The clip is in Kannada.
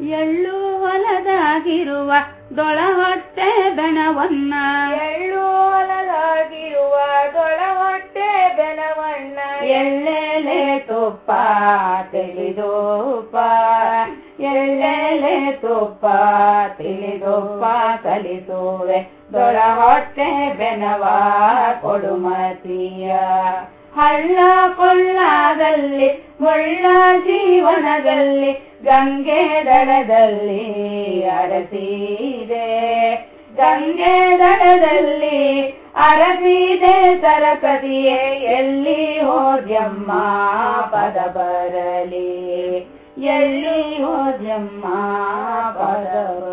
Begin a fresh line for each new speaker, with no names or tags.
ಎಳ್ಳು ಹೊಲದಾಗಿರುವ ದೊಳ ಹೊಟ್ಟೆ ಬೆಣವನ್ನ
ಎಳ್ಳು ಹೊಲದಾಗಿರುವ ದೊಳ ಹೊಟ್ಟೆ ಬೆನವಣ್ಣ.
ಎಳ್ಳೆಲೆ ತುಪ್ಪ ತಿಳಿದೋಪ ಎಳ್ಳೆಲೆ ತುಪ್ಪ ತಿಳಿದೋಪ ಕಲಿಸುವೆ ದೊಳ ಹೊಟ್ಟೆ ಬೆನವ ಕೊಡುಮತಿಯ. ಹಳ್ಳ ಕೊಳ್ಳದಲ್ಲಿ ಮುಳ್ಳ ಜೀವನದಲ್ಲಿ, ಗಂಗೆ ದಡದಲ್ಲಿ ಅರಸಿದೆ. ಗಂಗೆ ದಡದಲ್ಲಿ ಅರಸಿದೆ ಸರಕದಿಯೇ ಎಲ್ಲಿ ಹೋದ್ಯಮ್ಮ ಪದ ಬರಲಿ. ಎಲ್ಲಿ ಹೋದ್ಯಮ್ಮ ಪದ